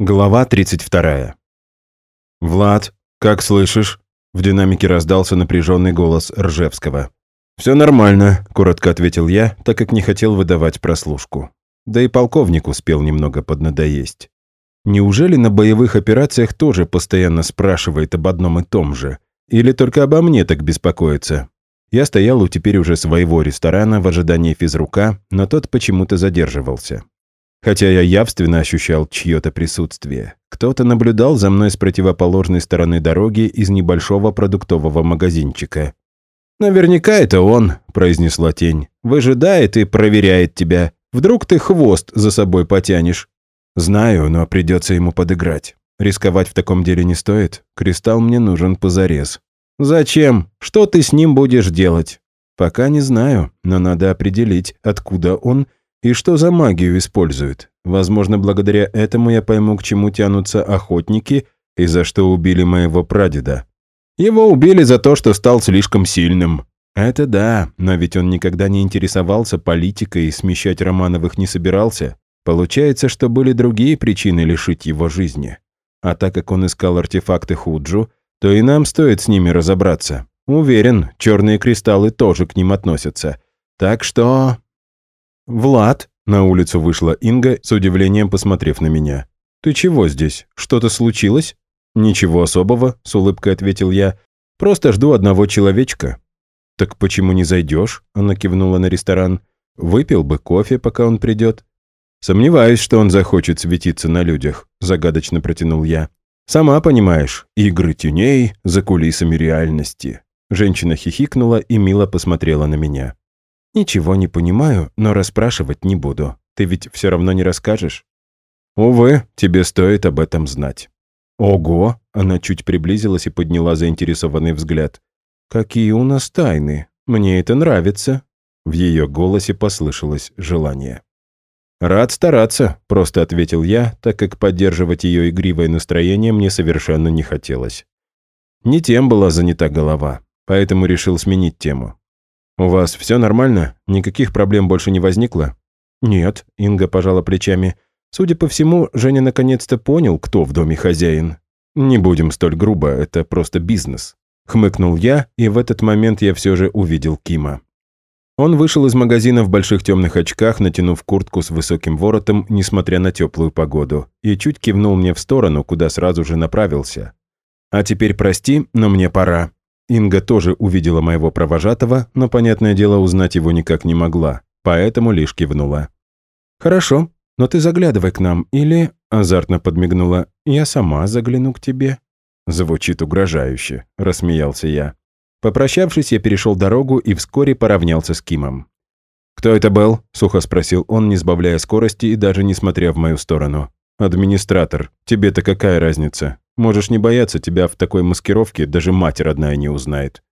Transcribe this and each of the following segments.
Глава 32. «Влад, как слышишь?» В динамике раздался напряженный голос Ржевского. «Все нормально», — коротко ответил я, так как не хотел выдавать прослушку. Да и полковник успел немного поднадоесть. Неужели на боевых операциях тоже постоянно спрашивает об одном и том же? Или только обо мне так беспокоится? Я стоял у теперь уже своего ресторана в ожидании физрука, но тот почему-то задерживался хотя я явственно ощущал чье-то присутствие. Кто-то наблюдал за мной с противоположной стороны дороги из небольшого продуктового магазинчика. «Наверняка это он», — произнесла тень. «Выжидает и проверяет тебя. Вдруг ты хвост за собой потянешь?» «Знаю, но придется ему подыграть. Рисковать в таком деле не стоит. Кристалл мне нужен позарез». «Зачем? Что ты с ним будешь делать?» «Пока не знаю, но надо определить, откуда он и что за магию используют? Возможно, благодаря этому я пойму, к чему тянутся охотники и за что убили моего прадеда. Его убили за то, что стал слишком сильным. Это да, но ведь он никогда не интересовался политикой и смещать Романовых не собирался. Получается, что были другие причины лишить его жизни. А так как он искал артефакты Худжу, то и нам стоит с ними разобраться. Уверен, черные кристаллы тоже к ним относятся. Так что «Влад!» – на улицу вышла Инга, с удивлением посмотрев на меня. «Ты чего здесь? Что-то случилось?» «Ничего особого», – с улыбкой ответил я. «Просто жду одного человечка». «Так почему не зайдешь?» – она кивнула на ресторан. «Выпил бы кофе, пока он придет». «Сомневаюсь, что он захочет светиться на людях», – загадочно протянул я. «Сама понимаешь, игры теней за кулисами реальности». Женщина хихикнула и мило посмотрела на меня. «Ничего не понимаю, но расспрашивать не буду. Ты ведь все равно не расскажешь?» «Увы, тебе стоит об этом знать». «Ого!» — она чуть приблизилась и подняла заинтересованный взгляд. «Какие у нас тайны! Мне это нравится!» В ее голосе послышалось желание. «Рад стараться», — просто ответил я, так как поддерживать ее игривое настроение мне совершенно не хотелось. Не тем была занята голова, поэтому решил сменить тему. «У вас все нормально? Никаких проблем больше не возникло?» «Нет», — Инга пожала плечами. «Судя по всему, Женя наконец-то понял, кто в доме хозяин. Не будем столь грубо, это просто бизнес». Хмыкнул я, и в этот момент я все же увидел Кима. Он вышел из магазина в больших темных очках, натянув куртку с высоким воротом, несмотря на теплую погоду, и чуть кивнул мне в сторону, куда сразу же направился. «А теперь прости, но мне пора. Инга тоже увидела моего провожатого, но, понятное дело, узнать его никак не могла, поэтому лишь кивнула. «Хорошо, но ты заглядывай к нам, или...» — азартно подмигнула. «Я сама загляну к тебе». Звучит угрожающе, рассмеялся я. Попрощавшись, я перешел дорогу и вскоре поравнялся с Кимом. «Кто это был?» — сухо спросил он, не сбавляя скорости и даже не смотря в мою сторону. «Администратор, тебе-то какая разница? Можешь не бояться, тебя в такой маскировке даже мать родная не узнает».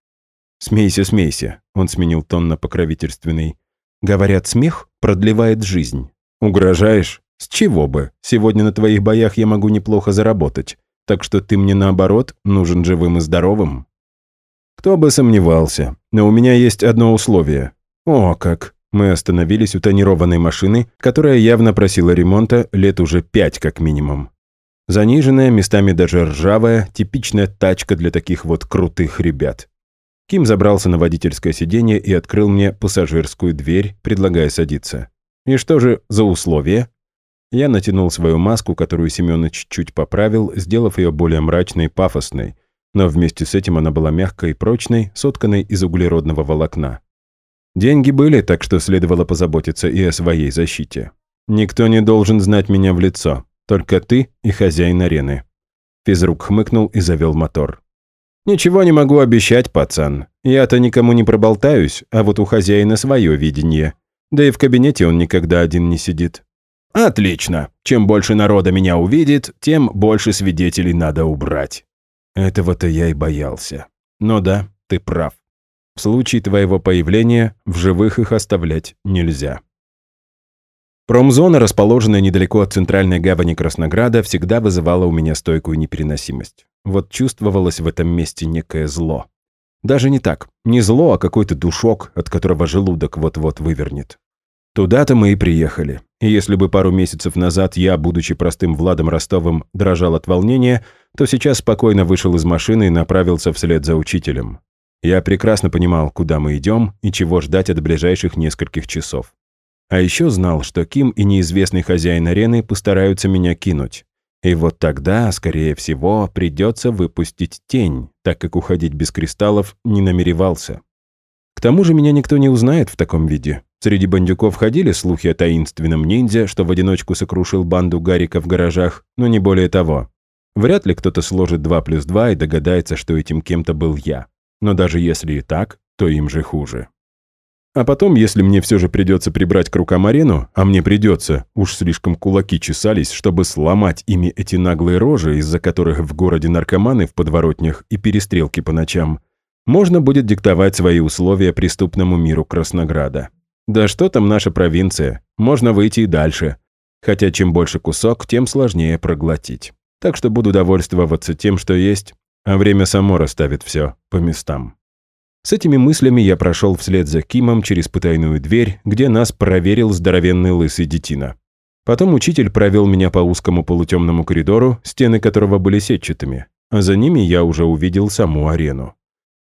«Смейся, смейся», — он сменил тон на покровительственный. «Говорят, смех продлевает жизнь. Угрожаешь? С чего бы? Сегодня на твоих боях я могу неплохо заработать. Так что ты мне, наоборот, нужен живым и здоровым». «Кто бы сомневался. Но у меня есть одно условие». «О, как!» Мы остановились у тонированной машины, которая явно просила ремонта лет уже пять как минимум. Заниженная, местами даже ржавая, типичная тачка для таких вот крутых ребят. Ким забрался на водительское сиденье и открыл мне пассажирскую дверь, предлагая садиться. «И что же за условия?» Я натянул свою маску, которую Семёныч чуть поправил, сделав ее более мрачной и пафосной, но вместе с этим она была мягкой и прочной, сотканной из углеродного волокна. Деньги были, так что следовало позаботиться и о своей защите. Никто не должен знать меня в лицо, только ты и хозяин арены». Физрук хмыкнул и завел мотор. «Ничего не могу обещать, пацан. Я-то никому не проболтаюсь, а вот у хозяина свое видение. Да и в кабинете он никогда один не сидит». «Отлично. Чем больше народа меня увидит, тем больше свидетелей надо убрать». Этого-то я и боялся. Но да, ты прав. В случае твоего появления в живых их оставлять нельзя. Промзона, расположенная недалеко от центральной гавани Краснограда, всегда вызывала у меня стойкую непереносимость. Вот чувствовалось в этом месте некое зло. Даже не так. Не зло, а какой-то душок, от которого желудок вот-вот вывернет. Туда-то мы и приехали. И если бы пару месяцев назад я, будучи простым Владом Ростовым, дрожал от волнения, то сейчас спокойно вышел из машины и направился вслед за учителем. Я прекрасно понимал, куда мы идем и чего ждать от ближайших нескольких часов. А еще знал, что Ким и неизвестный хозяин арены постараются меня кинуть. И вот тогда, скорее всего, придется выпустить тень, так как уходить без кристаллов не намеревался. К тому же меня никто не узнает в таком виде. Среди бандюков ходили слухи о таинственном ниндзя, что в одиночку сокрушил банду Гарика в гаражах, но не более того. Вряд ли кто-то сложит 2 плюс 2 и догадается, что этим кем-то был я. Но даже если и так, то им же хуже. А потом, если мне все же придется прибрать к рукам арену, а мне придется, уж слишком кулаки чесались, чтобы сломать ими эти наглые рожи, из-за которых в городе наркоманы в подворотнях и перестрелки по ночам, можно будет диктовать свои условия преступному миру Краснограда. Да что там наша провинция, можно выйти и дальше. Хотя чем больше кусок, тем сложнее проглотить. Так что буду довольствоваться тем, что есть, а время само расставит все по местам. С этими мыслями я прошел вслед за Кимом через потайную дверь, где нас проверил здоровенный лысый детина. Потом учитель провел меня по узкому полутемному коридору, стены которого были сетчатыми, а за ними я уже увидел саму арену.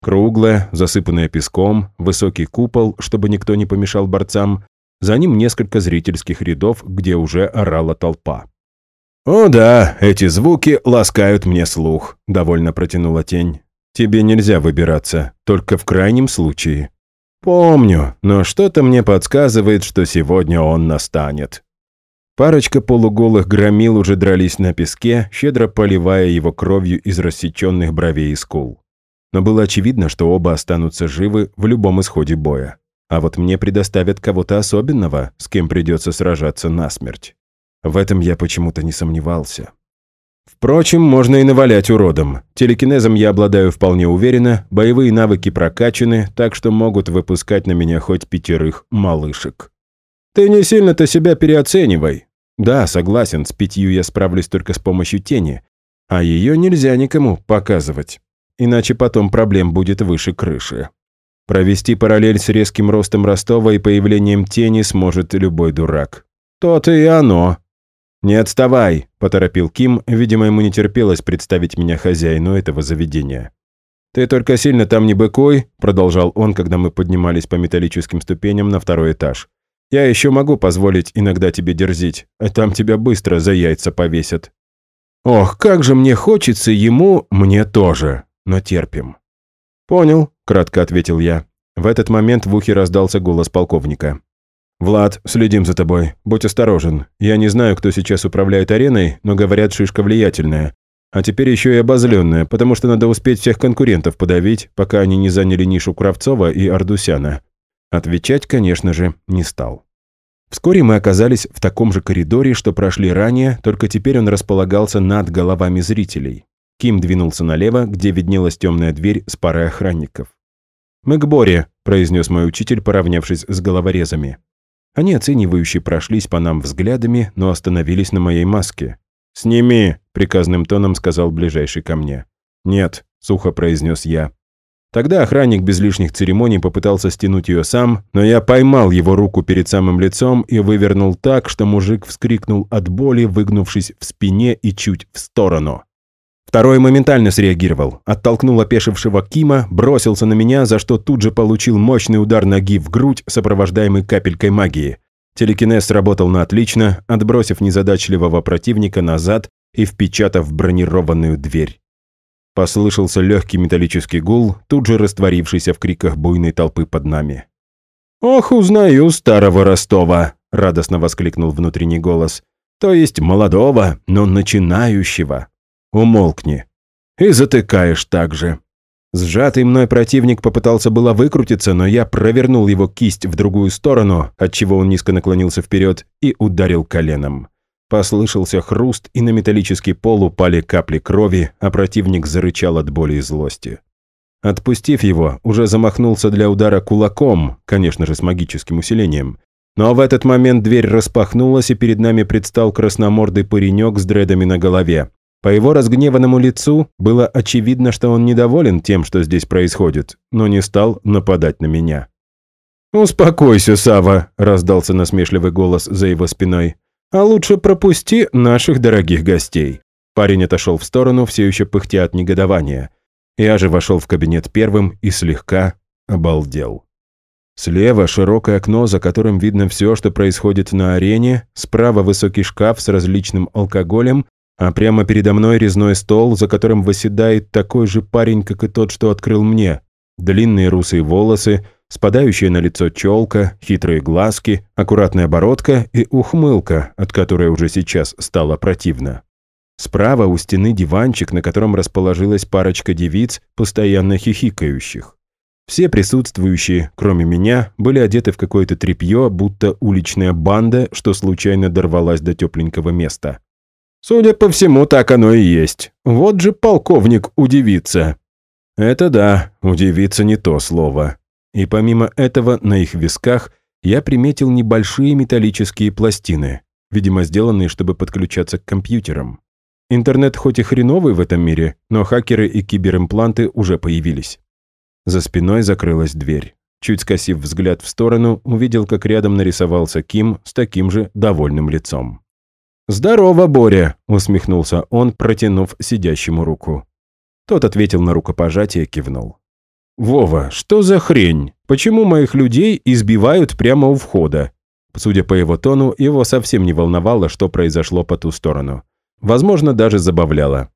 Круглая, засыпанная песком, высокий купол, чтобы никто не помешал борцам, за ним несколько зрительских рядов, где уже орала толпа. «О да, эти звуки ласкают мне слух», — довольно протянула тень. Тебе нельзя выбираться, только в крайнем случае. Помню, но что-то мне подсказывает, что сегодня он настанет. Парочка полуголых громил уже дрались на песке, щедро поливая его кровью из рассеченных бровей и скул. Но было очевидно, что оба останутся живы в любом исходе боя. А вот мне предоставят кого-то особенного, с кем придется сражаться насмерть. В этом я почему-то не сомневался. Впрочем, можно и навалять уродом. Телекинезом я обладаю вполне уверенно, боевые навыки прокачаны, так что могут выпускать на меня хоть пятерых малышек. Ты не сильно-то себя переоценивай. Да, согласен, с пятью я справлюсь только с помощью тени, а ее нельзя никому показывать, иначе потом проблем будет выше крыши. Провести параллель с резким ростом Ростова и появлением тени сможет любой дурак. То-то и оно. «Не отставай!» – поторопил Ким, видимо, ему не терпелось представить меня хозяину этого заведения. «Ты только сильно там не быкуй», – продолжал он, когда мы поднимались по металлическим ступеням на второй этаж. «Я еще могу позволить иногда тебе дерзить, а там тебя быстро за яйца повесят». «Ох, как же мне хочется ему, мне тоже, но терпим». «Понял», – кратко ответил я. В этот момент в ухе раздался голос полковника. «Влад, следим за тобой. Будь осторожен. Я не знаю, кто сейчас управляет ареной, но говорят, шишка влиятельная. А теперь еще и обозленная, потому что надо успеть всех конкурентов подавить, пока они не заняли нишу Кравцова и Ардусяна». Отвечать, конечно же, не стал. Вскоре мы оказались в таком же коридоре, что прошли ранее, только теперь он располагался над головами зрителей. Ким двинулся налево, где виднелась темная дверь с парой охранников. «Мы к Боре», – произнес мой учитель, поравнявшись с головорезами. Они оценивающе прошлись по нам взглядами, но остановились на моей маске. «Сними!» – приказным тоном сказал ближайший ко мне. «Нет», – сухо произнес я. Тогда охранник без лишних церемоний попытался стянуть ее сам, но я поймал его руку перед самым лицом и вывернул так, что мужик вскрикнул от боли, выгнувшись в спине и чуть в сторону. Второй моментально среагировал, оттолкнул опешившего Кима, бросился на меня, за что тут же получил мощный удар ноги в грудь, сопровождаемый капелькой магии. Телекинез сработал на отлично, отбросив незадачливого противника назад и впечатав бронированную дверь. Послышался легкий металлический гул, тут же растворившийся в криках буйной толпы под нами. «Ох, узнаю старого Ростова!» – радостно воскликнул внутренний голос. «То есть молодого, но начинающего. Умолкни. И затыкаешь так же. Сжатый мной противник попытался было выкрутиться, но я провернул его кисть в другую сторону, отчего он низко наклонился вперед и ударил коленом. Послышался хруст, и на металлический пол упали капли крови, а противник зарычал от боли и злости. Отпустив его, уже замахнулся для удара кулаком, конечно же, с магическим усилением. Но в этот момент дверь распахнулась, и перед нами предстал красномордый паренек с дредами на голове. По его разгневанному лицу было очевидно, что он недоволен тем, что здесь происходит, но не стал нападать на меня. «Успокойся, Сава, раздался насмешливый голос за его спиной. «А лучше пропусти наших дорогих гостей». Парень отошел в сторону, все еще пыхтя от негодования. Я же вошел в кабинет первым и слегка обалдел. Слева широкое окно, за которым видно все, что происходит на арене, справа высокий шкаф с различным алкоголем, а прямо передо мной резной стол, за которым восседает такой же парень, как и тот, что открыл мне. Длинные русые волосы, спадающая на лицо челка, хитрые глазки, аккуратная бородка и ухмылка, от которой уже сейчас стало противно. Справа у стены диванчик, на котором расположилась парочка девиц, постоянно хихикающих. Все присутствующие, кроме меня, были одеты в какое-то тряпье, будто уличная банда, что случайно дорвалась до тепленького места. Судя по всему, так оно и есть. Вот же полковник удивится. Это да, удивиться не то слово. И помимо этого, на их висках я приметил небольшие металлические пластины, видимо, сделанные, чтобы подключаться к компьютерам. Интернет хоть и хреновый в этом мире, но хакеры и киберимпланты уже появились. За спиной закрылась дверь. Чуть скосив взгляд в сторону, увидел, как рядом нарисовался Ким с таким же довольным лицом. «Здорово, Боря!» – усмехнулся он, протянув сидящему руку. Тот ответил на рукопожатие, кивнул. «Вова, что за хрень? Почему моих людей избивают прямо у входа?» Судя по его тону, его совсем не волновало, что произошло по ту сторону. Возможно, даже забавляло.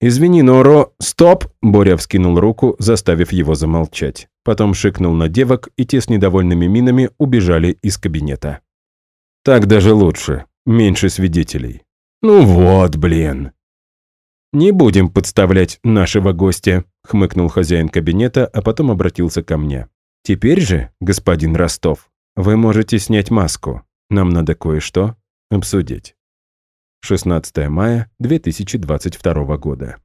«Извини, но Ро...» «Стоп!» – Боря вскинул руку, заставив его замолчать. Потом шикнул на девок, и те с недовольными минами убежали из кабинета. «Так даже лучше. Меньше свидетелей. Ну вот, блин. Не будем подставлять нашего гостя, хмыкнул хозяин кабинета, а потом обратился ко мне. Теперь же, господин Ростов, вы можете снять маску. Нам надо кое-что обсудить. 16 мая 2022 года.